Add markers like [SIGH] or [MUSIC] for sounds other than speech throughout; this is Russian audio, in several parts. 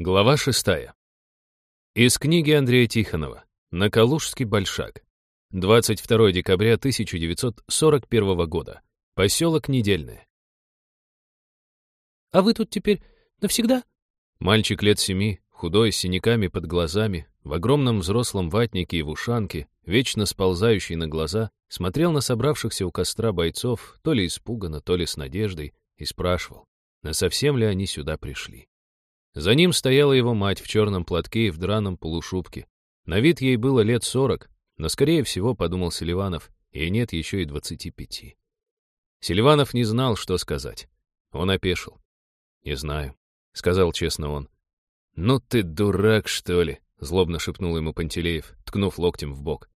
Глава шестая. Из книги Андрея Тихонова «На Калужский большак». 22 декабря 1941 года. Поселок Недельное. «А вы тут теперь навсегда?» Мальчик лет семи, худой, с синяками под глазами, в огромном взрослом ватнике и в ушанке, вечно сползающий на глаза, смотрел на собравшихся у костра бойцов, то ли испуганно, то ли с надеждой, и спрашивал, насовсем ли они сюда пришли. За ним стояла его мать в черном платке и в драном полушубке. На вид ей было лет сорок, но, скорее всего, подумал Селиванов, ей нет еще и двадцати пяти. Селиванов не знал, что сказать. Он опешил. «Не знаю», — сказал честно он. «Ну ты дурак, что ли?» — злобно шепнул ему Пантелеев, ткнув локтем в бок.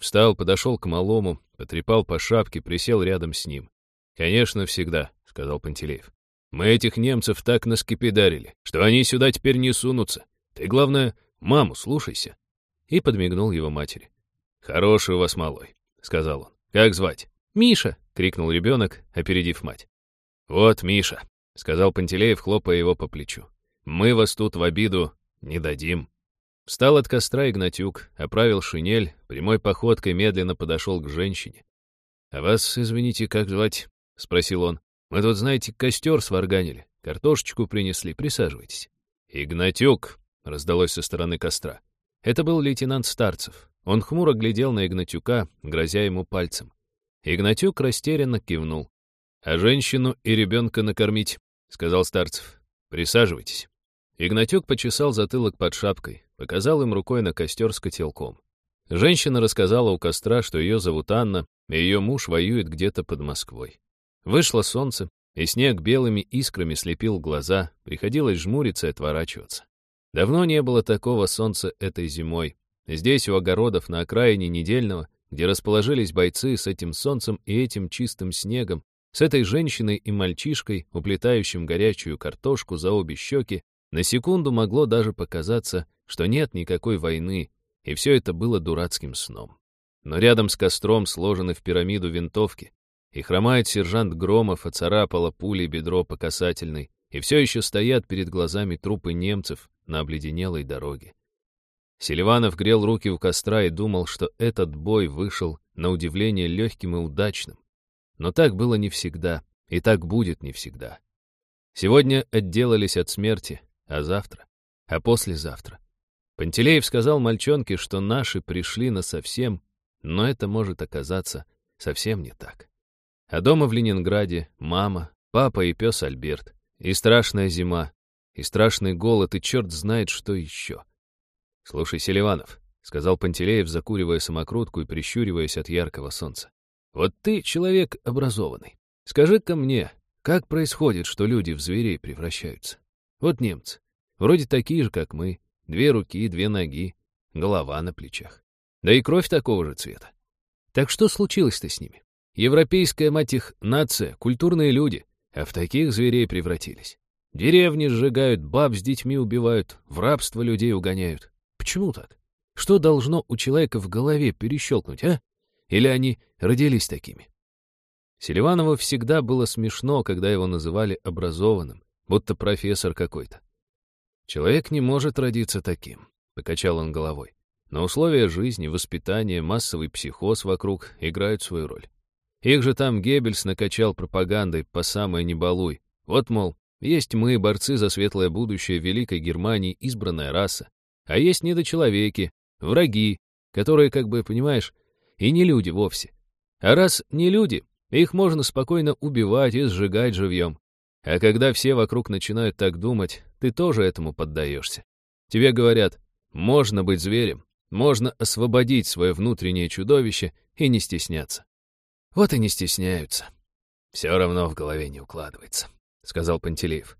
Встал, подошел к малому, потрепал по шапке, присел рядом с ним. «Конечно, всегда», — сказал Пантелеев. Мы этих немцев так наскепидарили, что они сюда теперь не сунутся. Ты, главное, маму слушайся. И подмигнул его матери. Хороший у вас малой, сказал он. Как звать? Миша, крикнул ребенок, опередив мать. Вот Миша, сказал Пантелеев, хлопая его по плечу. Мы вас тут в обиду не дадим. Встал от костра Игнатюк, оправил шинель, прямой походкой медленно подошел к женщине. «А вас, извините, как звать?» — спросил он. Мы тут, знаете, костер сварганили, картошечку принесли, присаживайтесь. Игнатюк, раздалось со стороны костра. Это был лейтенант Старцев. Он хмуро глядел на Игнатюка, грозя ему пальцем. Игнатюк растерянно кивнул. «А женщину и ребенка накормить», — сказал Старцев. «Присаживайтесь». Игнатюк почесал затылок под шапкой, показал им рукой на костер с котелком. Женщина рассказала у костра, что ее зовут Анна, и ее муж воюет где-то под Москвой. Вышло солнце, и снег белыми искрами слепил глаза, приходилось жмуриться и отворачиваться. Давно не было такого солнца этой зимой. Здесь, у огородов на окраине недельного, где расположились бойцы с этим солнцем и этим чистым снегом, с этой женщиной и мальчишкой, уплетающим горячую картошку за обе щеки, на секунду могло даже показаться, что нет никакой войны, и все это было дурацким сном. Но рядом с костром сложены в пирамиду винтовки, и хромает сержант Громов, оцарапала пулей бедро по касательной, и все еще стоят перед глазами трупы немцев на обледенелой дороге. Селиванов грел руки у костра и думал, что этот бой вышел, на удивление, легким и удачным. Но так было не всегда, и так будет не всегда. Сегодня отделались от смерти, а завтра, а послезавтра. Пантелеев сказал мальчонке, что наши пришли насовсем, но это может оказаться совсем не так. А дома в Ленинграде мама, папа и пес Альберт. И страшная зима, и страшный голод, и черт знает, что еще. «Слушай, Селиванов», — сказал Пантелеев, закуривая самокрутку и прищуриваясь от яркого солнца. «Вот ты человек образованный. Скажи-ка мне, как происходит, что люди в зверей превращаются? Вот немцы, вроде такие же, как мы, две руки, две ноги, голова на плечах. Да и кровь такого же цвета. Так что случилось-то с ними? Европейская, мать их, нация, культурные люди, а в таких зверей превратились. Деревни сжигают, баб с детьми убивают, в рабство людей угоняют. Почему так? Что должно у человека в голове перещелкнуть, а? Или они родились такими? Селиванову всегда было смешно, когда его называли образованным, будто профессор какой-то. «Человек не может родиться таким», — покачал он головой. «Но условия жизни, воспитания, массовый психоз вокруг играют свою роль. Их же там Геббельс накачал пропагандой по самое не балуй. Вот, мол, есть мы, борцы за светлое будущее Великой Германии, избранная раса. А есть недочеловеки, враги, которые, как бы, понимаешь, и не люди вовсе. А раз не люди, их можно спокойно убивать и сжигать живьем. А когда все вокруг начинают так думать, ты тоже этому поддаешься. Тебе говорят, можно быть зверем, можно освободить свое внутреннее чудовище и не стесняться. Вот и не стесняются. Все равно в голове не укладывается, сказал Пантелеев.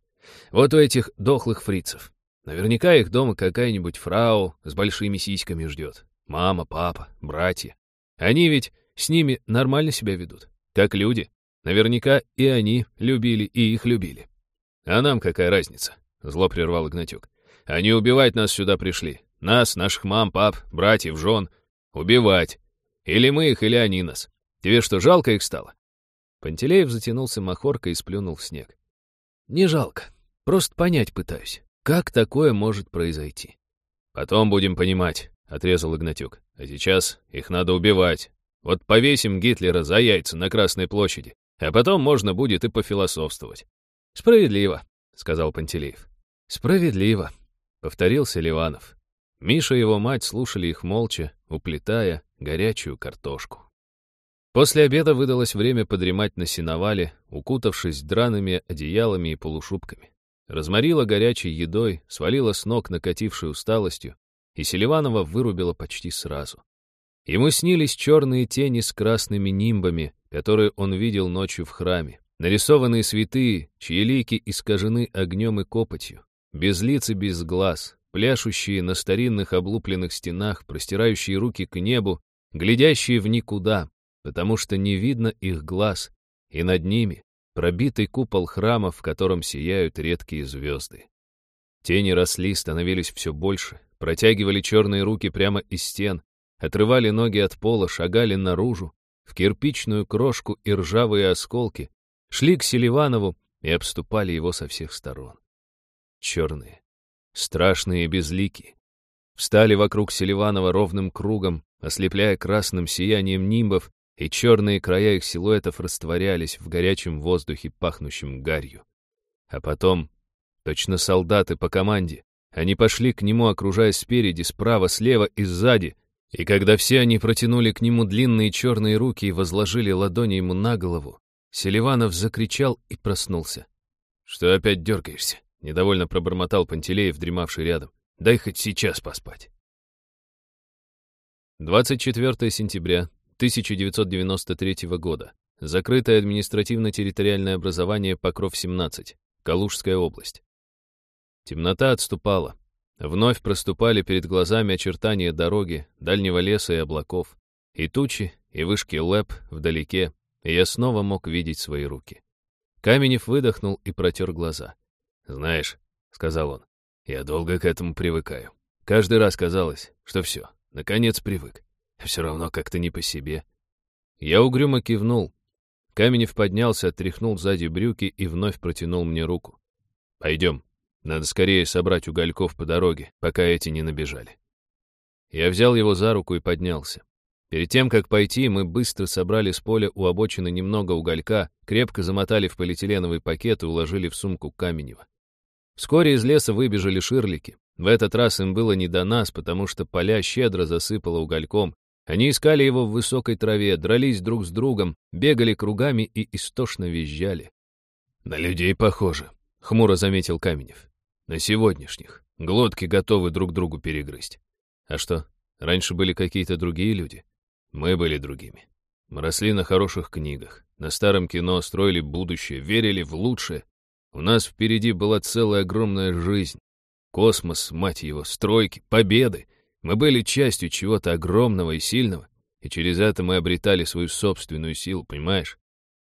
Вот у этих дохлых фрицев. Наверняка их дома какая-нибудь фрау с большими сиськами ждет. Мама, папа, братья. Они ведь с ними нормально себя ведут, как люди. Наверняка и они любили, и их любили. А нам какая разница? Зло прервал Игнатюк. Они убивать нас сюда пришли. Нас, наших мам, пап, братьев, жен. Убивать. Или мы их, или они нас. Тебе что, жалко их стало?» Пантелеев затянулся махоркой и сплюнул в снег. «Не жалко. Просто понять пытаюсь. Как такое может произойти? Потом будем понимать, — отрезал Игнатюк. А сейчас их надо убивать. Вот повесим Гитлера за яйца на Красной площади, а потом можно будет и пофилософствовать. Справедливо, — сказал Пантелеев. Справедливо, — повторил Селиванов. Миша и его мать слушали их молча, уплетая горячую картошку. После обеда выдалось время подремать на сеновале, укутавшись драными одеялами и полушубками. Разморила горячей едой, свалила с ног накатившей усталостью, и Селиванова вырубила почти сразу. Ему снились черные тени с красными нимбами, которые он видел ночью в храме, нарисованные святые, чьи лики искажены огнем и копотью, без лиц и без глаз, пляшущие на старинных облупленных стенах, простирающие руки к небу, глядящие в никуда, потому что не видно их глаз, и над ними пробитый купол храма, в котором сияют редкие звезды. Тени росли, становились все больше, протягивали черные руки прямо из стен, отрывали ноги от пола, шагали наружу, в кирпичную крошку и ржавые осколки, шли к Селиванову и обступали его со всех сторон. Черные, страшные и безликие, встали вокруг Селиванова ровным кругом, ослепляя красным сиянием нимбов, и черные края их силуэтов растворялись в горячем воздухе, пахнущем гарью. А потом, точно солдаты по команде, они пошли к нему, окружая спереди, справа, слева и сзади, и когда все они протянули к нему длинные черные руки и возложили ладони ему на голову, Селиванов закричал и проснулся. «Что опять дергаешься?» — недовольно пробормотал Пантелеев, дремавший рядом. «Дай хоть сейчас поспать». 24 сентября 1993 года. Закрытое административно-территориальное образование Покров-17, Калужская область. Темнота отступала. Вновь проступали перед глазами очертания дороги, дальнего леса и облаков, и тучи, и вышки лэп вдалеке, и я снова мог видеть свои руки. Каменев выдохнул и протер глаза. «Знаешь», — сказал он, — «я долго к этому привыкаю. Каждый раз казалось, что все, наконец привык. Все равно как-то не по себе». Я угрюмо кивнул. Каменев поднялся, отряхнул сзади брюки и вновь протянул мне руку. «Пойдем». Надо скорее собрать угольков по дороге, пока эти не набежали. Я взял его за руку и поднялся. Перед тем, как пойти, мы быстро собрали с поля у обочины немного уголька, крепко замотали в полиэтиленовый пакет и уложили в сумку Каменева. Вскоре из леса выбежали ширлики. В этот раз им было не до нас, потому что поля щедро засыпало угольком. Они искали его в высокой траве, дрались друг с другом, бегали кругами и истошно визжали. «На людей похоже», — хмуро заметил Каменев. На сегодняшних. Глотки готовы друг другу перегрызть. А что, раньше были какие-то другие люди? Мы были другими. Мы росли на хороших книгах, на старом кино, строили будущее, верили в лучшее. У нас впереди была целая огромная жизнь. Космос, мать его, стройки, победы. Мы были частью чего-то огромного и сильного, и через это мы обретали свою собственную силу, понимаешь?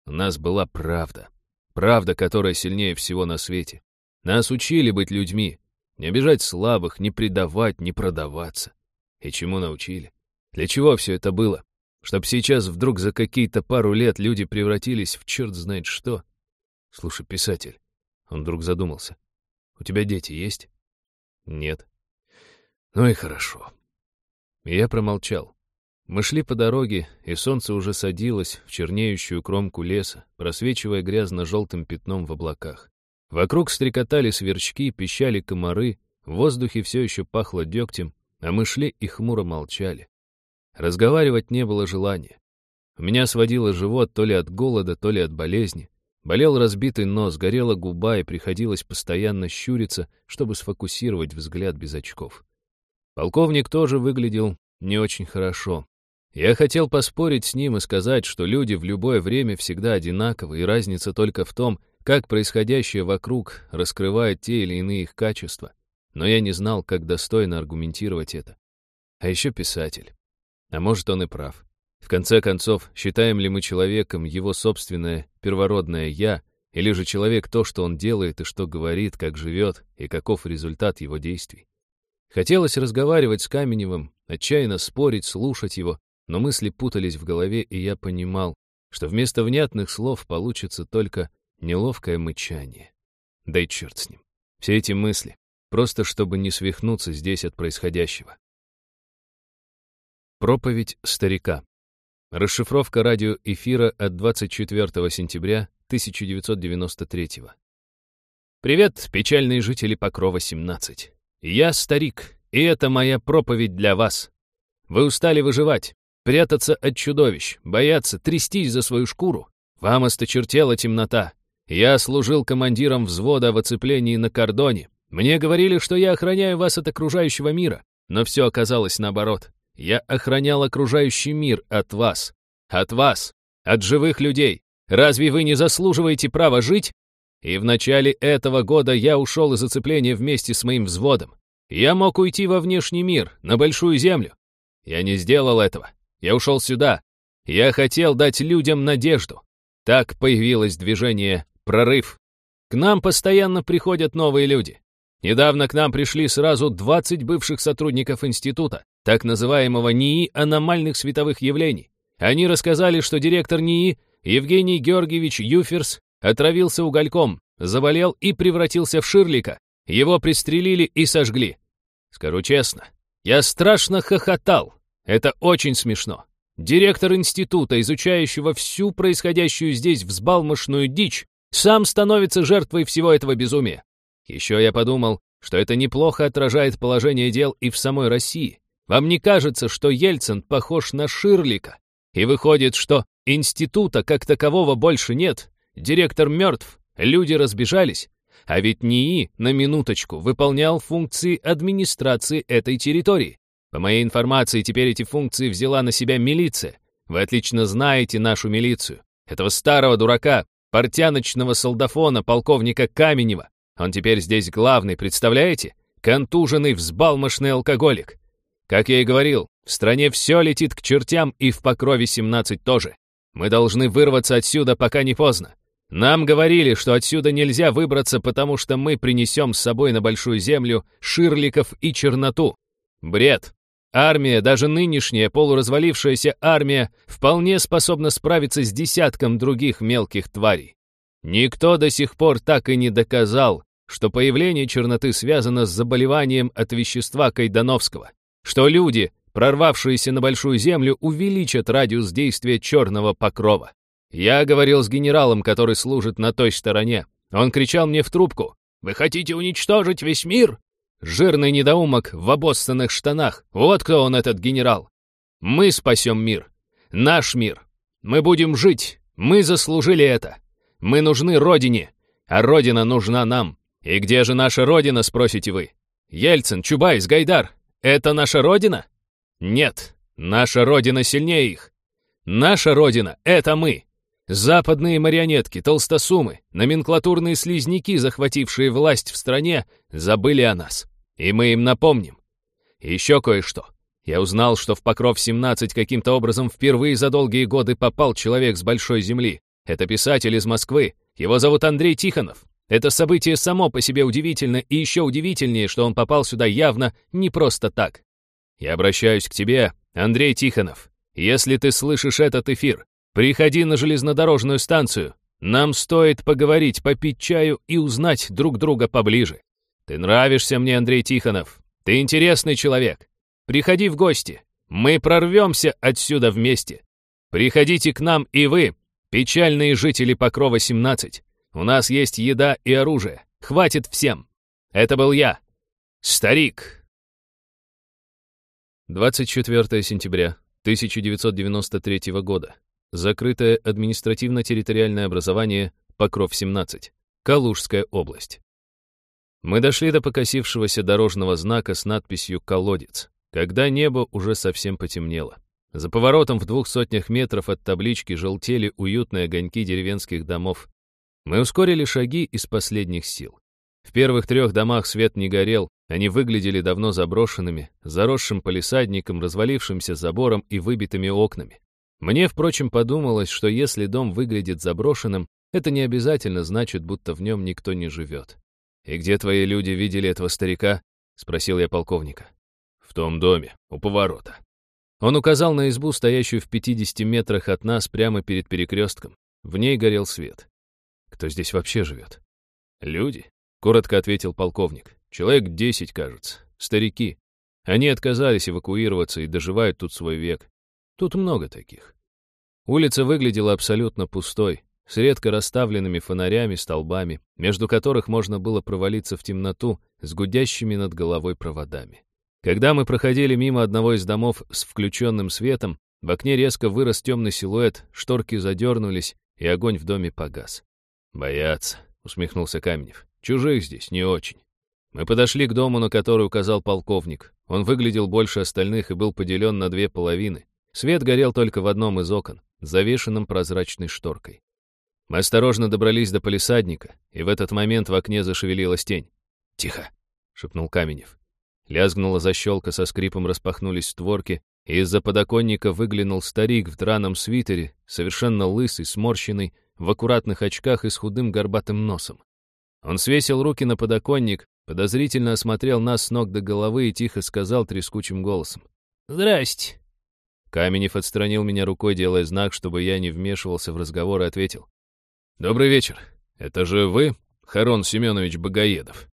У нас была правда. Правда, которая сильнее всего на свете. Нас учили быть людьми, не обижать слабых, не предавать, не продаваться. И чему научили? Для чего все это было? Чтоб сейчас вдруг за какие-то пару лет люди превратились в черт знает что? Слушай, писатель, он вдруг задумался. У тебя дети есть? Нет. Ну и хорошо. Я промолчал. Мы шли по дороге, и солнце уже садилось в чернеющую кромку леса, просвечивая грязно-желтым пятном в облаках. Вокруг стрекотали сверчки, пищали комары, в воздухе все еще пахло дегтем, а мы шли и хмуро молчали. Разговаривать не было желания. У меня сводило живот то ли от голода, то ли от болезни. Болел разбитый нос, горела губа, и приходилось постоянно щуриться, чтобы сфокусировать взгляд без очков. Полковник тоже выглядел не очень хорошо. Я хотел поспорить с ним и сказать, что люди в любое время всегда одинаковы, и разница только в том, как происходящее вокруг раскрывает те или иные их качества, но я не знал, как достойно аргументировать это. А еще писатель. А может, он и прав. В конце концов, считаем ли мы человеком его собственное первородное «я», или же человек то, что он делает и что говорит, как живет, и каков результат его действий? Хотелось разговаривать с Каменевым, отчаянно спорить, слушать его, но мысли путались в голове, и я понимал, что вместо внятных слов получится только Неловкое мычание. Да и черт с ним. Все эти мысли, просто чтобы не свихнуться здесь от происходящего. Проповедь старика. Расшифровка радиоэфира от 24 сентября 1993 Привет, печальные жители Покрова 17. Я старик, и это моя проповедь для вас. Вы устали выживать, прятаться от чудовищ, бояться, трястись за свою шкуру. Вам осточертела темнота. Я служил командиром взвода в оцеплении на кордоне. Мне говорили, что я охраняю вас от окружающего мира, но все оказалось наоборот. Я охранял окружающий мир от вас. От вас. От живых людей. Разве вы не заслуживаете права жить? И в начале этого года я ушел из оцепления вместе с моим взводом. Я мог уйти во внешний мир, на большую землю. Я не сделал этого. Я ушел сюда. Я хотел дать людям надежду. Так появилось движение «Прорыв». К нам постоянно приходят новые люди. Недавно к нам пришли сразу 20 бывших сотрудников института, так называемого НИИ аномальных световых явлений. Они рассказали, что директор НИИ Евгений Георгиевич Юферс отравился угольком, заболел и превратился в Ширлика. Его пристрелили и сожгли. Скажу честно, я страшно хохотал. Это очень смешно. Директор института, изучающего всю происходящую здесь взбалмошную дичь, сам становится жертвой всего этого безумия. Еще я подумал, что это неплохо отражает положение дел и в самой России. Вам не кажется, что Ельцин похож на Ширлика? И выходит, что института как такового больше нет, директор мертв, люди разбежались, а ведь НИИ, на минуточку, выполнял функции администрации этой территории. По моей информации, теперь эти функции взяла на себя милиция. Вы отлично знаете нашу милицию. Этого старого дурака, портяночного солдафона, полковника Каменева. Он теперь здесь главный, представляете? Контуженный, взбалмошный алкоголик. Как я и говорил, в стране все летит к чертям и в Покрове 17 тоже. Мы должны вырваться отсюда, пока не поздно. Нам говорили, что отсюда нельзя выбраться, потому что мы принесем с собой на Большую Землю ширликов и черноту. Бред. Армия, даже нынешняя полуразвалившаяся армия, вполне способна справиться с десятком других мелких тварей. Никто до сих пор так и не доказал, что появление черноты связано с заболеванием от вещества Кайдановского, что люди, прорвавшиеся на Большую Землю, увеличат радиус действия черного покрова. Я говорил с генералом, который служит на той стороне. Он кричал мне в трубку. «Вы хотите уничтожить весь мир? Жирный недоумок в обоссанных штанах. Вот кто он, этот генерал. Мы спасем мир. Наш мир. Мы будем жить. Мы заслужили это. Мы нужны Родине. А Родина нужна нам. И где же наша Родина, спросите вы? Ельцин, Чубайс, Гайдар. Это наша Родина? Нет. Наша Родина сильнее их. Наша Родина — это мы. Западные марионетки, толстосумы, номенклатурные слизняки, захватившие власть в стране, забыли о нас. И мы им напомним. еще кое-что. Я узнал, что в Покров-17 каким-то образом впервые за долгие годы попал человек с большой земли. Это писатель из Москвы. Его зовут Андрей Тихонов. Это событие само по себе удивительно, и еще удивительнее, что он попал сюда явно не просто так. Я обращаюсь к тебе, Андрей Тихонов. Если ты слышишь этот эфир, приходи на железнодорожную станцию. Нам стоит поговорить, попить чаю и узнать друг друга поближе. Ты нравишься мне, Андрей Тихонов. Ты интересный человек. Приходи в гости. Мы прорвемся отсюда вместе. Приходите к нам и вы, печальные жители Покрова 17. У нас есть еда и оружие. Хватит всем. Это был я. Старик. 24 сентября 1993 года. Закрытое административно-территориальное образование Покров-17. Калужская область. Мы дошли до покосившегося дорожного знака с надписью «Колодец», когда небо уже совсем потемнело. За поворотом в двух сотнях метров от таблички желтели уютные огоньки деревенских домов. Мы ускорили шаги из последних сил. В первых трех домах свет не горел, они выглядели давно заброшенными, заросшим полисадником, развалившимся забором и выбитыми окнами. Мне, впрочем, подумалось, что если дом выглядит заброшенным, это не обязательно значит, будто в нем никто не живет. «И где твои люди видели этого старика?» — спросил я полковника. «В том доме, у поворота». Он указал на избу, стоящую в 50 метрах от нас, прямо перед перекрестком. В ней горел свет. «Кто здесь вообще живет?» «Люди», — коротко ответил полковник. Человек десять, кажется. Старики. Они отказались эвакуироваться и доживают тут свой век. Тут много таких. Улица выглядела абсолютно пустой, с редко расставленными фонарями, столбами, между которых можно было провалиться в темноту с гудящими над головой проводами. Когда мы проходили мимо одного из домов с включенным светом, в окне резко вырос темный силуэт, шторки задернулись, и огонь в доме погас. «Боятся», — усмехнулся Каменев. «Чужих здесь не очень». Мы подошли к дому, на который указал полковник. Он выглядел больше остальных и был поделен на две половины. Свет горел только в одном из окон, завешенном прозрачной шторкой. Мы осторожно добрались до полисадника, и в этот момент в окне зашевелилась тень. «Тихо!» — шепнул Каменев. Лязгнула защелка, со скрипом распахнулись створки, и из-за подоконника выглянул старик в драном свитере, совершенно лысый, сморщенный, в аккуратных очках и с худым горбатым носом. Он свесил руки на подоконник, подозрительно осмотрел нас с ног до головы и тихо сказал трескучим голосом. «Здрасте». Каменев отстранил меня рукой, делая знак, чтобы я не вмешивался в разговор, и ответил. «Добрый вечер. Это же вы, Харон Семенович Богоедов?»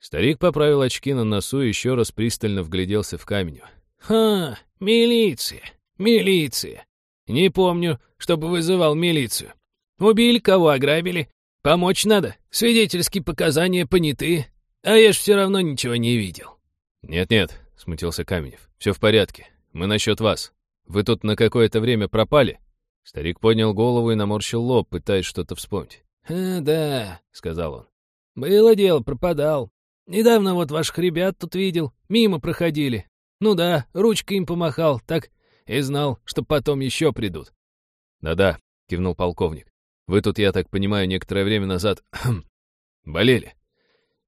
Старик поправил очки на носу и еще раз пристально вгляделся в Каменева. «Ха, милиция, милиция. Не помню, чтобы вызывал милицию. Убили кого, ограбили. Помочь надо. Свидетельские показания поняты. А я ж все равно ничего не видел». «Нет-нет», — смутился Каменев. «Все в порядке. Мы насчет вас. Вы тут на какое-то время пропали?» Старик поднял голову и наморщил лоб, пытаясь что-то вспомнить. «А, да», — сказал он. «Было дело, пропадал. Недавно вот ваших ребят тут видел, мимо проходили. Ну да, ручкой им помахал, так и знал, что потом еще придут». «Да-да», — кивнул полковник. «Вы тут, я так понимаю, некоторое время назад [CLEARS THROAT] болели».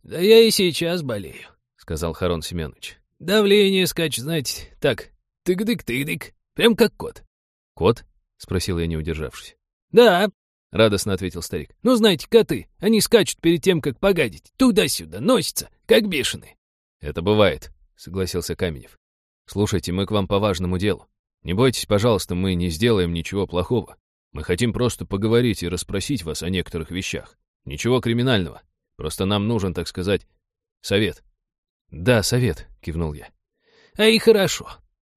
«Да я и сейчас болею», — сказал Харон Семенович. «Давление скачет, знаете, так, тык-дык-тык-дык, прям как кот». «Кот?» — спросил я, не удержавшись. «Да», — радостно ответил старик. «Ну, знаете, коты, они скачут перед тем, как погадить. Туда-сюда, носятся, как бешеные». «Это бывает», — согласился Каменев. «Слушайте, мы к вам по важному делу. Не бойтесь, пожалуйста, мы не сделаем ничего плохого. Мы хотим просто поговорить и расспросить вас о некоторых вещах. Ничего криминального. Просто нам нужен, так сказать, совет». «Да, совет», — кивнул я. «А и хорошо»,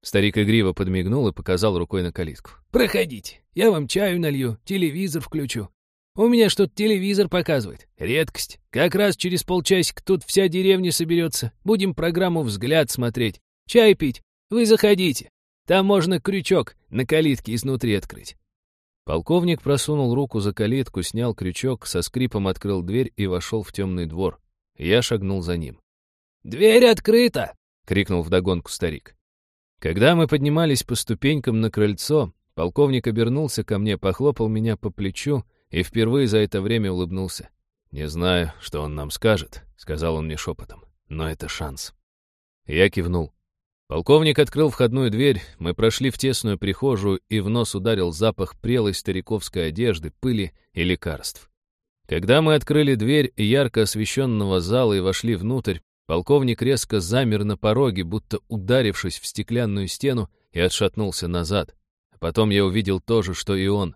Старик игриво подмигнул и показал рукой на калитку. «Проходите, я вам чаю налью, телевизор включу. У меня что-то телевизор показывает. Редкость. Как раз через полчасика тут вся деревня соберется. Будем программу «Взгляд» смотреть. Чай пить. Вы заходите. Там можно крючок на калитке изнутри открыть». Полковник просунул руку за калитку, снял крючок, со скрипом открыл дверь и вошел в темный двор. Я шагнул за ним. «Дверь открыта!» — крикнул вдогонку старик. Когда мы поднимались по ступенькам на крыльцо, полковник обернулся ко мне, похлопал меня по плечу и впервые за это время улыбнулся. «Не знаю, что он нам скажет», — сказал он мне шепотом, — «но это шанс». Я кивнул. Полковник открыл входную дверь, мы прошли в тесную прихожую, и в нос ударил запах прелой стариковской одежды, пыли и лекарств. Когда мы открыли дверь ярко освещенного зала и вошли внутрь, Полковник резко замер на пороге, будто ударившись в стеклянную стену, и отшатнулся назад. Потом я увидел то же, что и он.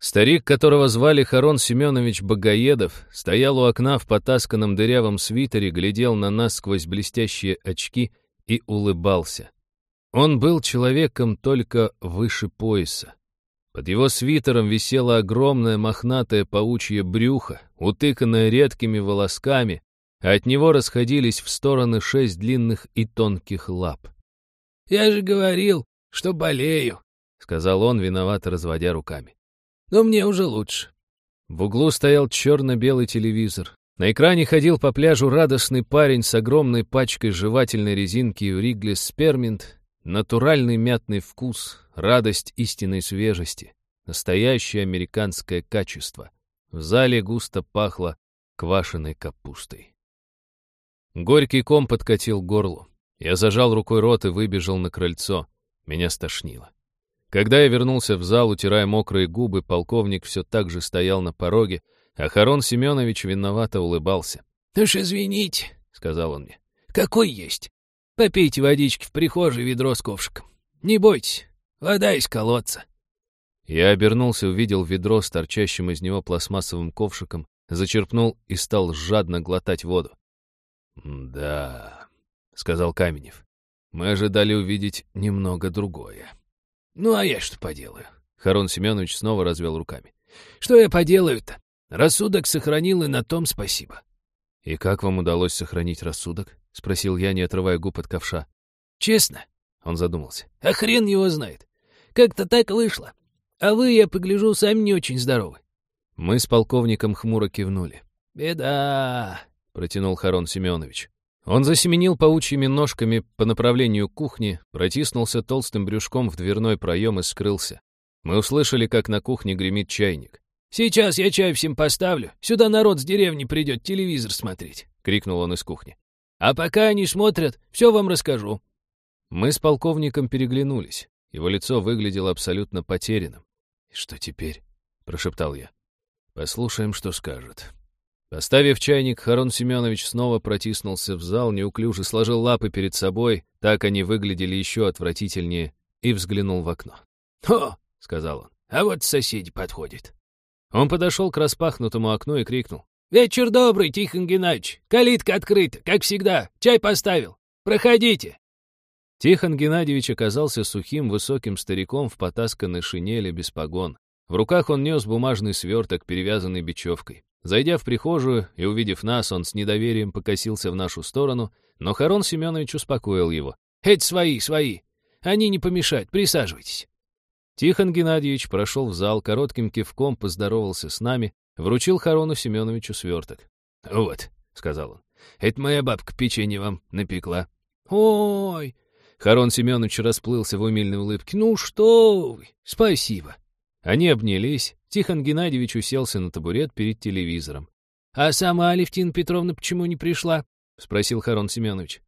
Старик, которого звали Харон Семенович Богоедов, стоял у окна в потасканном дырявом свитере, глядел на нас сквозь блестящие очки и улыбался. Он был человеком только выше пояса. Под его свитером висело огромное мохнатое паучье брюхо, утыканное редкими волосками, от него расходились в стороны шесть длинных и тонких лап. «Я же говорил, что болею», — сказал он, виновато разводя руками. «Но мне уже лучше». В углу стоял черно-белый телевизор. На экране ходил по пляжу радостный парень с огромной пачкой жевательной резинки Риглис Сперминт, натуральный мятный вкус, радость истинной свежести, настоящее американское качество. В зале густо пахло квашеной капустой. Горький ком подкатил горлу. Я зажал рукой рот и выбежал на крыльцо. Меня стошнило. Когда я вернулся в зал, утирая мокрые губы, полковник все так же стоял на пороге, а Харон Семенович виновато улыбался. «Уж извините», — сказал он мне, — «какой есть? Попейте водички в прихожей ведро с ковшиком. Не бойтесь, вода из колодца». Я обернулся, увидел ведро с торчащим из него пластмассовым ковшиком, зачерпнул и стал жадно глотать воду. «Да», — сказал Каменев. «Мы ожидали увидеть немного другое». «Ну, а я что поделаю?» Харон Семенович снова развел руками. «Что я поделаю-то? Рассудок сохранил, и на том спасибо». «И как вам удалось сохранить рассудок?» — спросил я, не отрывая губ от ковша. «Честно?» — он задумался. «А хрен его знает. Как-то так вышло. А вы, я погляжу, сами не очень здоровы». Мы с полковником хмуро кивнули. «Беда», — протянул Харон Семенович. Он засеменил паучьими ножками по направлению кухни, протиснулся толстым брюшком в дверной проем и скрылся. Мы услышали, как на кухне гремит чайник. «Сейчас я чай всем поставлю. Сюда народ с деревни придет телевизор смотреть», — крикнул он из кухни. «А пока они смотрят, все вам расскажу». Мы с полковником переглянулись. Его лицо выглядело абсолютно потерянным. «И что теперь?» — прошептал я. «Послушаем, что скажет». Поставив чайник, Харон Семенович снова протиснулся в зал, неуклюже сложил лапы перед собой, так они выглядели еще отвратительнее, и взглянул в окно. «О!» — сказал он. «А вот соседи подходят». Он подошел к распахнутому окну и крикнул. «Вечер добрый, Тихон Геннадьевич! Калитка открыта, как всегда. Чай поставил. Проходите!» Тихон Геннадьевич оказался сухим, высоким стариком в потасканной шинели без погон. В руках он нес бумажный сверток, перевязанный бечевкой. Зайдя в прихожую и увидев нас, он с недоверием покосился в нашу сторону, но Харон Семенович успокоил его. «Это свои, свои. Они не помешают, присаживайтесь». Тихон Геннадьевич прошел в зал, коротким кивком поздоровался с нами, вручил Харону Семеновичу сверток. «Вот», — сказал он, — «это моя бабка печенье вам напекла». «Ой!» Харон Семенович расплылся в умильной улыбке. «Ну что вы! Спасибо!» Они обнялись, Тихон Геннадьевич уселся на табурет перед телевизором. «А сама Алевтина Петровна почему не пришла?» — спросил Харон Семенович.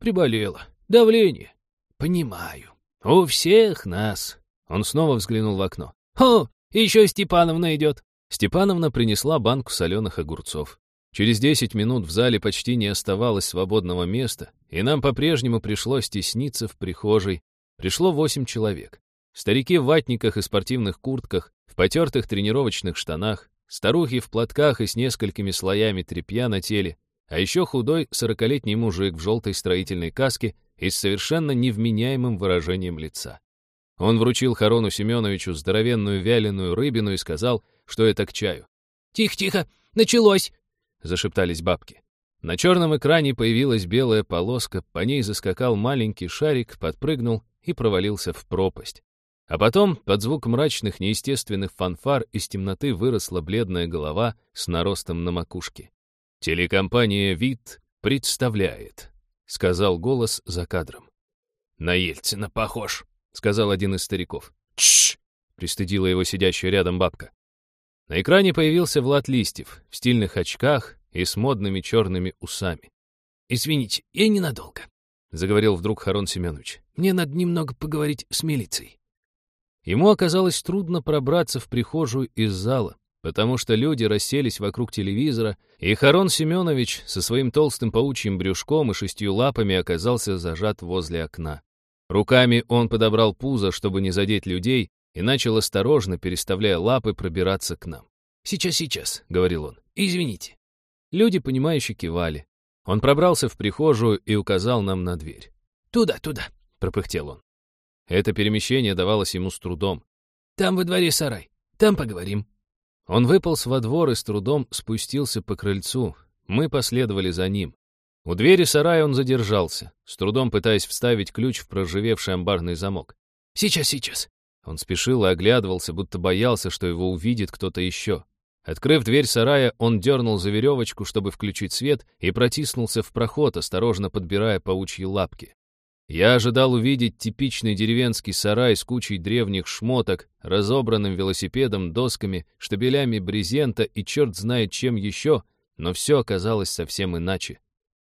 «Приболела. Давление». «Понимаю. У всех нас». Он снова взглянул в окно. «О, еще Степановна идет». Степановна принесла банку соленых огурцов. Через десять минут в зале почти не оставалось свободного места, и нам по-прежнему пришлось тесниться в прихожей. Пришло восемь человек. Старики в ватниках и спортивных куртках, в потертых тренировочных штанах, старухи в платках и с несколькими слоями тряпья на теле, а еще худой сорокалетний мужик в желтой строительной каске и с совершенно невменяемым выражением лица. Он вручил Харону Семеновичу здоровенную вяленую рыбину и сказал, что это к чаю. «Тихо-тихо, началось!» — зашептались бабки. На черном экране появилась белая полоска, по ней заскакал маленький шарик, подпрыгнул и провалился в пропасть. А потом, под звук мрачных, неестественных фанфар, из темноты выросла бледная голова с наростом на макушке. «Телекомпания «Вид» представляет», — сказал голос за кадром. «На Ельцина похож», — сказал один из стариков. «Тш!» — пристыдила его сидящая рядом бабка. На экране появился Влад Листьев в стильных очках и с модными черными усами. «Извините, я ненадолго», — заговорил вдруг Харон Семенович. «Мне надо немного поговорить с милицией». Ему оказалось трудно пробраться в прихожую из зала, потому что люди расселись вокруг телевизора, и Харон Семенович со своим толстым паучьим брюшком и шестью лапами оказался зажат возле окна. Руками он подобрал пузо, чтобы не задеть людей, и начал осторожно, переставляя лапы, пробираться к нам. «Сейчас, сейчас», — говорил он, — «извините». Люди, понимающе кивали. Он пробрался в прихожую и указал нам на дверь. «Туда, туда», — пропыхтел он. Это перемещение давалось ему с трудом. «Там во дворе сарай. Там поговорим». Он выполз во двор и с трудом спустился по крыльцу. Мы последовали за ним. У двери сарая он задержался, с трудом пытаясь вставить ключ в проржавевший амбарный замок. «Сейчас, сейчас». Он спешил и оглядывался, будто боялся, что его увидит кто-то еще. Открыв дверь сарая, он дернул за веревочку, чтобы включить свет, и протиснулся в проход, осторожно подбирая паучьи лапки. Я ожидал увидеть типичный деревенский сарай с кучей древних шмоток, разобранным велосипедом, досками, штабелями брезента и черт знает чем еще, но все оказалось совсем иначе.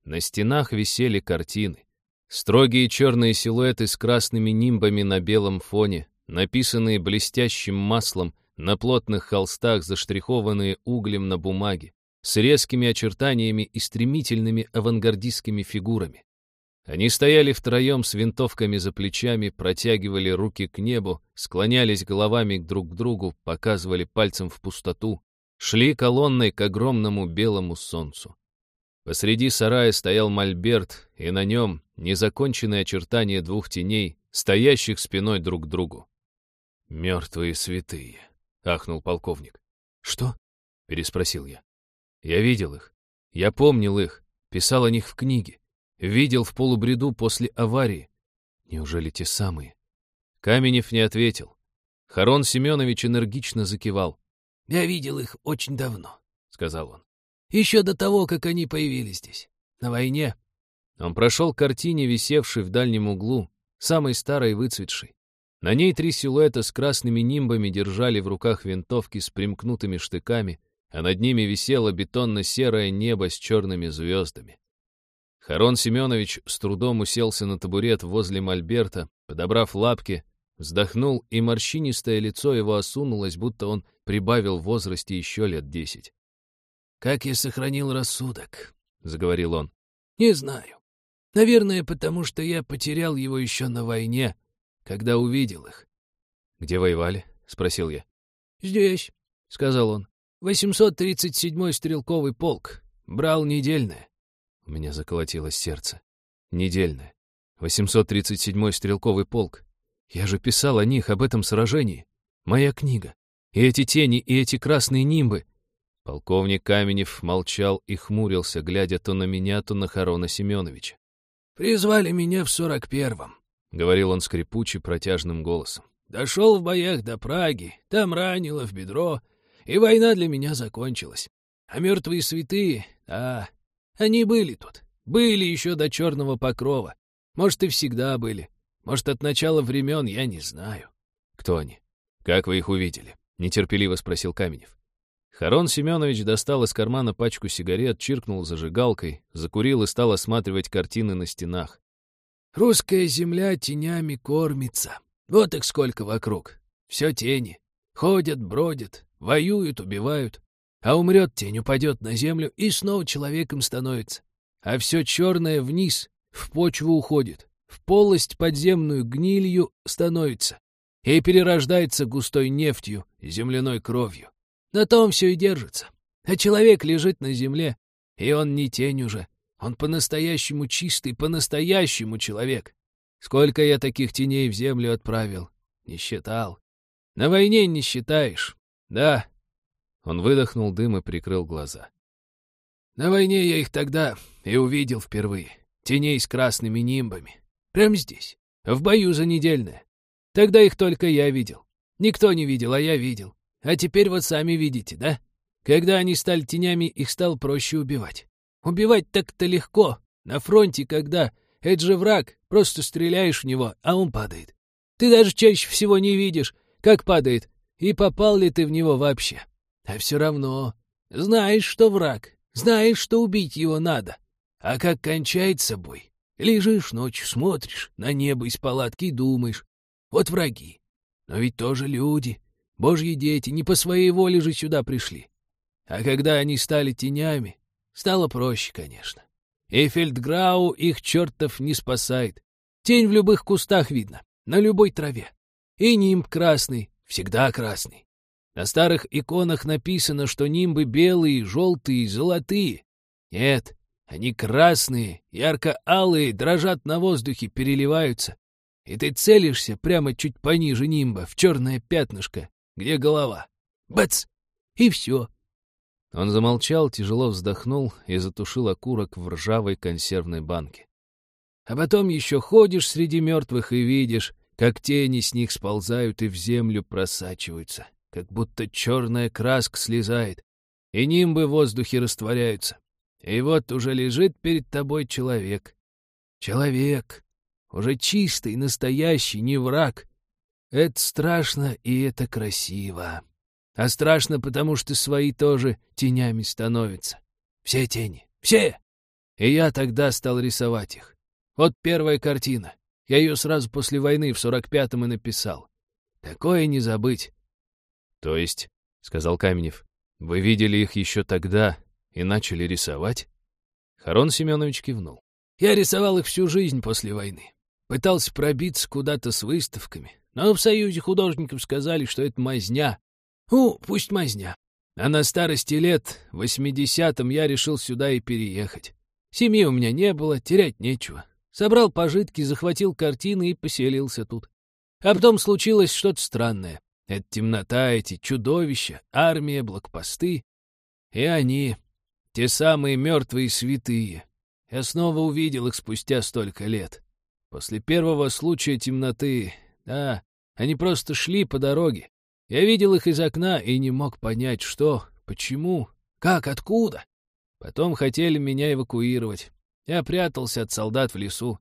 На стенах висели картины. Строгие черные силуэты с красными нимбами на белом фоне, написанные блестящим маслом, на плотных холстах, заштрихованные углем на бумаге, с резкими очертаниями и стремительными авангардистскими фигурами. Они стояли втроем с винтовками за плечами, протягивали руки к небу, склонялись головами друг к другу, показывали пальцем в пустоту, шли колонной к огромному белому солнцу. Посреди сарая стоял мольберт, и на нем незаконченные очертания двух теней, стоящих спиной друг к другу. «Мертвые святые», — ахнул полковник. «Что?» — переспросил я. «Я видел их. Я помнил их, писал о них в книге. Видел в полубреду после аварии. Неужели те самые?» Каменев не ответил. Харон Семенович энергично закивал. «Я видел их очень давно», — сказал он. Еще до того, как они появились здесь. На войне. Он прошел к картине, висевшей в дальнем углу, самой старой и выцветшей. На ней три силуэта с красными нимбами держали в руках винтовки с примкнутыми штыками, а над ними висело бетонно-серое небо с черными звездами. Харон Семенович с трудом уселся на табурет возле мольберта, подобрав лапки, вздохнул, и морщинистое лицо его осунулось, будто он прибавил в возрасте еще лет десять. «Как я сохранил рассудок?» — заговорил он. «Не знаю. Наверное, потому что я потерял его еще на войне, когда увидел их». «Где воевали?» — спросил я. «Здесь», — сказал он. «837-й стрелковый полк. Брал недельное». У меня заколотилось сердце. Недельное. 837-й стрелковый полк. Я же писал о них, об этом сражении. Моя книга. И эти тени, и эти красные нимбы. Полковник Каменев молчал и хмурился, глядя то на меня, то на Харона Семеновича. «Призвали меня в сорок первом», — говорил он скрипуче протяжным голосом. «Дошел в боях до Праги, там ранило в бедро, и война для меня закончилась. А мертвые святые, а, они были тут, были еще до Черного Покрова. Может, и всегда были. Может, от начала времен, я не знаю». «Кто они? Как вы их увидели?» — нетерпеливо спросил Каменев. Харон Семенович достал из кармана пачку сигарет, чиркнул зажигалкой, закурил и стал осматривать картины на стенах. «Русская земля тенями кормится. Вот их сколько вокруг. Все тени. Ходят, бродят, воюют, убивают. А умрет тень, упадет на землю и снова человеком становится. А все черное вниз, в почву уходит, в полость подземную гнилью становится и перерождается густой нефтью, земляной кровью. На том все и держится. А человек лежит на земле, и он не тень уже. Он по-настоящему чистый, по-настоящему человек. Сколько я таких теней в землю отправил? Не считал. На войне не считаешь. Да. Он выдохнул дым и прикрыл глаза. На войне я их тогда и увидел впервые. Теней с красными нимбами. Прямо здесь. В бою за недельное. Тогда их только я видел. Никто не видел, а я видел. А теперь вот сами видите, да? Когда они стали тенями, их стало проще убивать. Убивать так-то легко. На фронте, когда это же враг, просто стреляешь в него, а он падает. Ты даже чаще всего не видишь, как падает, и попал ли ты в него вообще. А все равно знаешь, что враг, знаешь, что убить его надо. А как кончается бой, лежишь ночью, смотришь на небо из палатки и думаешь, вот враги. Но ведь тоже люди, Божьи дети не по своей воле же сюда пришли. А когда они стали тенями, стало проще, конечно. И Фельдграу их чертов не спасает. Тень в любых кустах видно, на любой траве. И нимб красный, всегда красный. На старых иконах написано, что нимбы белые, желтые, золотые. Нет, они красные, ярко-алые, дрожат на воздухе, переливаются. И ты целишься прямо чуть пониже нимба, в черное пятнышко, где голова? Бац! И все. Он замолчал, тяжело вздохнул и затушил окурок в ржавой консервной банке. А потом еще ходишь среди мертвых и видишь, как тени с них сползают и в землю просачиваются, как будто черная краска слезает, и нимбы в воздухе растворяются. И вот уже лежит перед тобой человек. Человек. Уже чистый, настоящий, не враг, это страшно и это красиво. А страшно, потому что свои тоже тенями становятся. Все тени. Все! И я тогда стал рисовать их. Вот первая картина. Я ее сразу после войны в сорок пятом и написал. Такое не забыть. — То есть, — сказал Каменев, — вы видели их еще тогда и начали рисовать? Харон Семенович кивнул. Я рисовал их всю жизнь после войны. Пытался пробиться куда-то с выставками, но в Союзе художников сказали, что это мазня. Ну, пусть мазня. А на старости лет, в восьмидесятом, я решил сюда и переехать. Семьи у меня не было, терять нечего. Собрал пожитки, захватил картины и поселился тут. А потом случилось что-то странное. Это темнота, эти чудовища, армия, блокпосты. И они, те самые мертвые святые. Я снова увидел их спустя столько лет. После первого случая темноты, да, они просто шли по дороге. Я видел их из окна и не мог понять, что, почему, как, откуда. Потом хотели меня эвакуировать. Я прятался от солдат в лесу.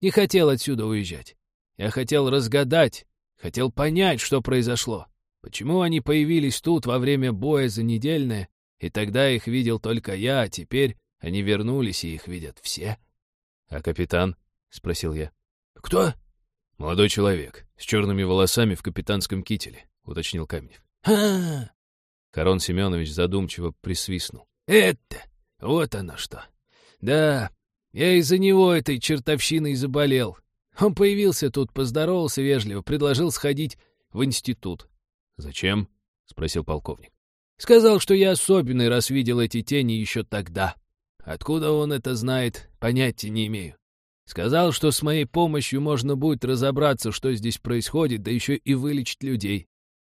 Не хотел отсюда уезжать. Я хотел разгадать, хотел понять, что произошло. Почему они появились тут во время боя за недельное, и тогда их видел только я, а теперь они вернулись, и их видят все? — А капитан? — спросил я. — Кто? — Молодой человек, с черными волосами в капитанском кителе, — уточнил Каменев. — А, Харон Семенович задумчиво присвистнул. — Это, вот оно что. Да, я из-за него этой чертовщиной заболел. Он появился тут, поздоровался вежливо, предложил сходить в институт. «Зачем?» — спросил полковник. Сказал, что я особенный, раз видел эти тени еще тогда. Откуда он это знает, понятия не имею. Сказал, что с моей помощью можно будет разобраться, что здесь происходит, да еще и вылечить людей.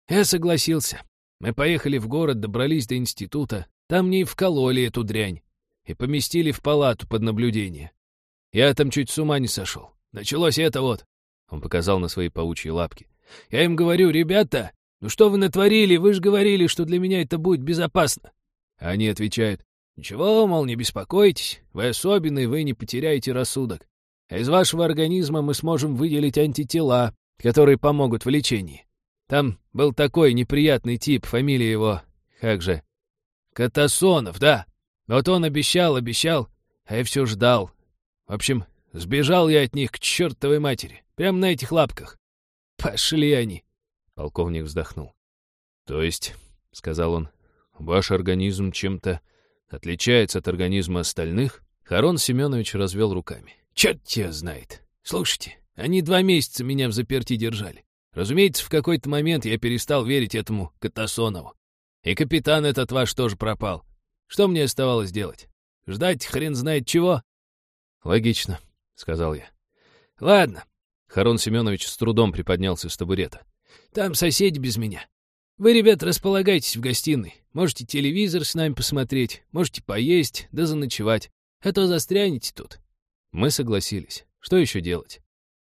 Я согласился. Мы поехали в город, добрались до института. Там мне и вкололи эту дрянь. И поместили в палату под наблюдение. Я там чуть с ума не сошел. Началось это вот. Он показал на свои паучьи лапки. Я им говорю, ребята, ну что вы натворили? Вы же говорили, что для меня это будет безопасно. Они отвечают, ничего, мол, не беспокойтесь. Вы особенный, вы не потеряете рассудок. Из вашего организма мы сможем выделить антитела, которые помогут в лечении. Там был такой неприятный тип, фамилия его, как же, Катасонов, да. Вот он обещал, обещал, а я все ждал. В общем, Сбежал я от них к чертовой матери, прямо на этих лапках. Пошли они. Полковник вздохнул. То есть, — сказал он, — ваш организм чем-то отличается от организма остальных? Харон Семенович развел руками. Черт тебя знает. Слушайте, они два месяца меня в заперти держали. Разумеется, в какой-то момент я перестал верить этому Катасонову. И капитан этот ваш тоже пропал. Что мне оставалось делать? Ждать хрен знает чего? Логично, — сказал я. «Ладно». Харон Семенович с трудом приподнялся с табурета. «Там соседи без меня. Вы, ребят, располагайтесь в гостиной. Можете телевизор с нами посмотреть, можете поесть, да заночевать. А то застрянете тут». Мы согласились. Что еще делать?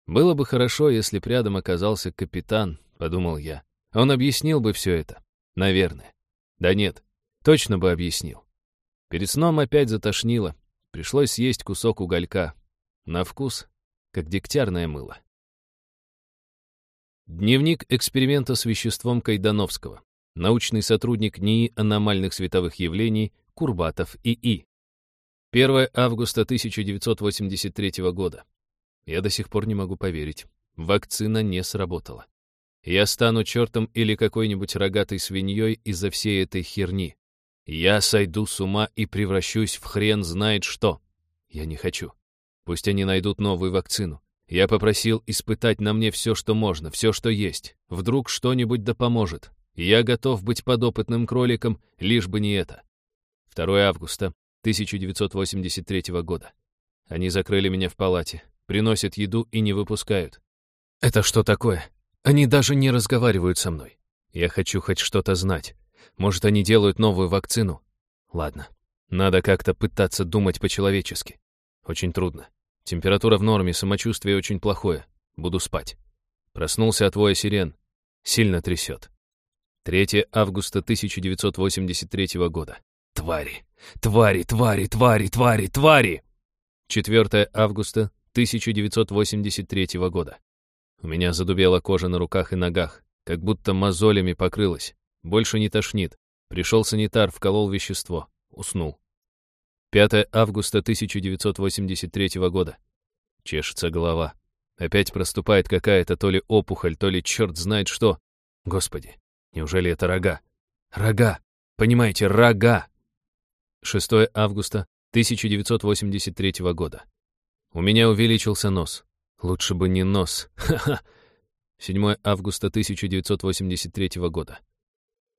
Было бы хорошо, если б рядом оказался капитан, — подумал я. Он объяснил бы все это. Наверное. Да нет, точно бы объяснил. Перед сном опять затошнило. Пришлось съесть кусок уголька. На вкус, как дегтярное мыло. Дневник эксперимента с веществом Кайдановского. Научный сотрудник НИИ аномальных световых явлений Курбатов ИИ. 1 августа 1983 года. Я до сих пор не могу поверить. Вакцина не сработала. Я стану чертом или какой-нибудь рогатой свиньей из-за всей этой херни. Я сойду с ума и превращусь в хрен знает что. Я не хочу. Пусть они найдут новую вакцину. Я попросил испытать на мне все, что можно, все, что есть. Вдруг что-нибудь да поможет. Я готов быть подопытным кроликом, лишь бы не это. 2 августа 1983 года. Они закрыли меня в палате, приносят еду и не выпускают. Это что такое? Они даже не разговаривают со мной. Я хочу хоть что-то знать. Может, они делают новую вакцину? Ладно, надо как-то пытаться думать по-человечески. Очень трудно. Температура в норме, самочувствие очень плохое. Буду спать. Проснулся от воя сирен. Сильно трясет. 3 августа 1983 года. Твари! Твари, твари, твари, твари, твари! 4 августа 1983 года. У меня задубела кожа на руках и ногах, как будто мозолями покрылась. Больше не тошнит. Пришел санитар, вколол вещество. Уснул. 5 августа 1983 года. Чешется голова. Опять проступает какая-то то ли опухоль, то ли черт знает что. Господи, неужели это рога? Рога! Понимаете, рога! 6 августа 1983 года. У меня увеличился нос. Лучше бы не нос. Ха-ха. 7 августа 1983 года.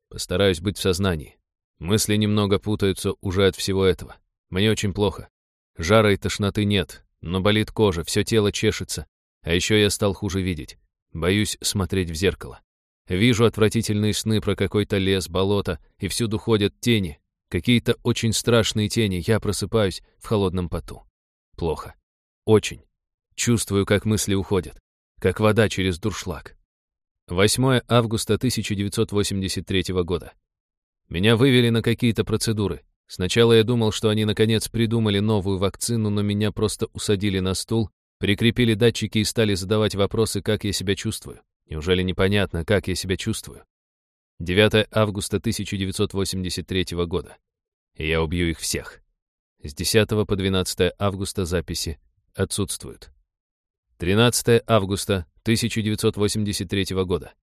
Постараюсь быть в сознании. Мысли немного путаются уже от всего этого. Мне очень плохо. Жара и тошноты нет, но болит кожа, все тело чешется. А еще я стал хуже видеть. Боюсь смотреть в зеркало. Вижу отвратительные сны про какой-то лес, болото, и всюду ходят тени. Какие-то очень страшные тени. Я просыпаюсь в холодном поту. Плохо. Очень. Чувствую, как мысли уходят. Как вода через дуршлаг. 8 августа 1983 года. Меня вывели на какие-то процедуры. Сначала я думал, что они наконец придумали новую вакцину, но меня просто усадили на стул, прикрепили датчики и стали задавать вопросы, как я себя чувствую. Неужели непонятно, как я себя чувствую? 9 августа 1983 года. И я убью их всех. С 10 по 12 августа записи отсутствуют. 13 августа 1983 года.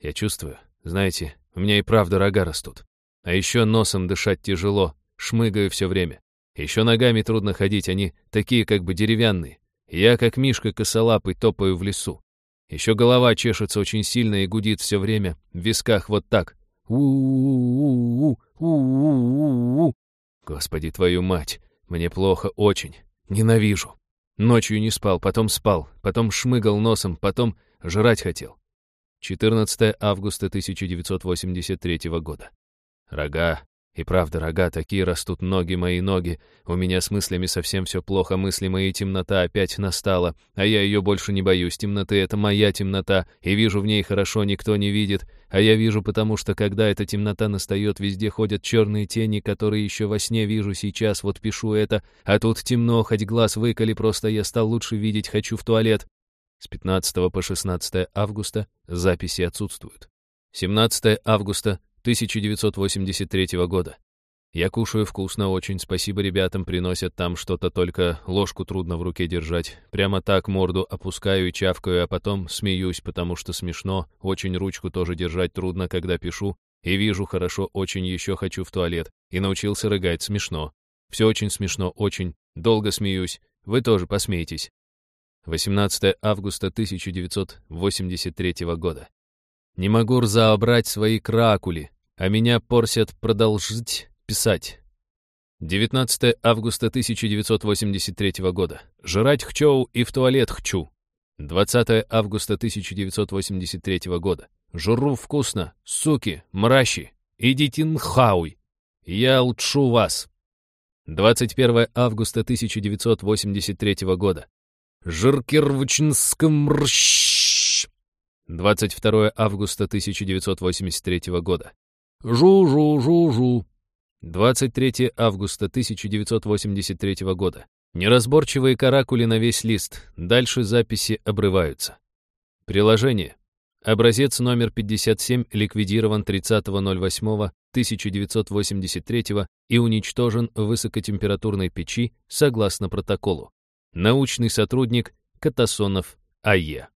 Я чувствую, знаете, у меня и правда рога растут. А еще носом дышать тяжело, шмыгаю все время. Еще ногами трудно ходить, они такие как бы деревянные. Я, как Мишка косолапый, топаю в лесу. Еще голова чешется очень сильно и гудит все время, в висках вот так. у у у у Господи, твою мать, мне плохо очень, ненавижу. Ночью не спал, потом спал, потом шмыгал носом, потом жрать хотел. 14 августа 1983 года. Рога, и правда, рога такие растут, ноги мои ноги. У меня с мыслями совсем все плохо, мысли мои темнота опять настала. А я ее больше не боюсь, темноты — это моя темнота, и вижу в ней хорошо, никто не видит. А я вижу, потому что, когда эта темнота настает, везде ходят черные тени, которые еще во сне вижу сейчас, вот пишу это. А тут темно, хоть глаз выколи, просто я стал лучше видеть, хочу в туалет. С 15 по 16 августа записи отсутствуют. 17 августа 1983 года. Я кушаю вкусно очень, спасибо ребятам, приносят там что-то, только ложку трудно в руке держать. Прямо так морду опускаю и чавкаю, а потом смеюсь, потому что смешно, очень ручку тоже держать трудно, когда пишу, и вижу хорошо, очень еще хочу в туалет, и научился рыгать смешно. Все очень смешно, очень, долго смеюсь, вы тоже посмейтесь. 18 августа 1983 года. Не могу разобрать свои кракули, а меня порсят продолжить писать. 19 августа 1983 года. Жрать хчоу и в туалет хчу. 20 августа 1983 года. Жру вкусно, суки, мращи, идите нхауй. Я лчу вас. 21 августа 1983 года. Жиркирвчинском рщ. 22 августа 1983 года. Жу-жу-жу-жу. 23 августа 1983 года. Неразборчивые каракули на весь лист. Дальше записи обрываются. Приложение. Образец номер 57 ликвидирован 30.08.1983 и уничтожен в высокотемпературной печи согласно протоколу. Научный сотрудник Катасонов А.Е.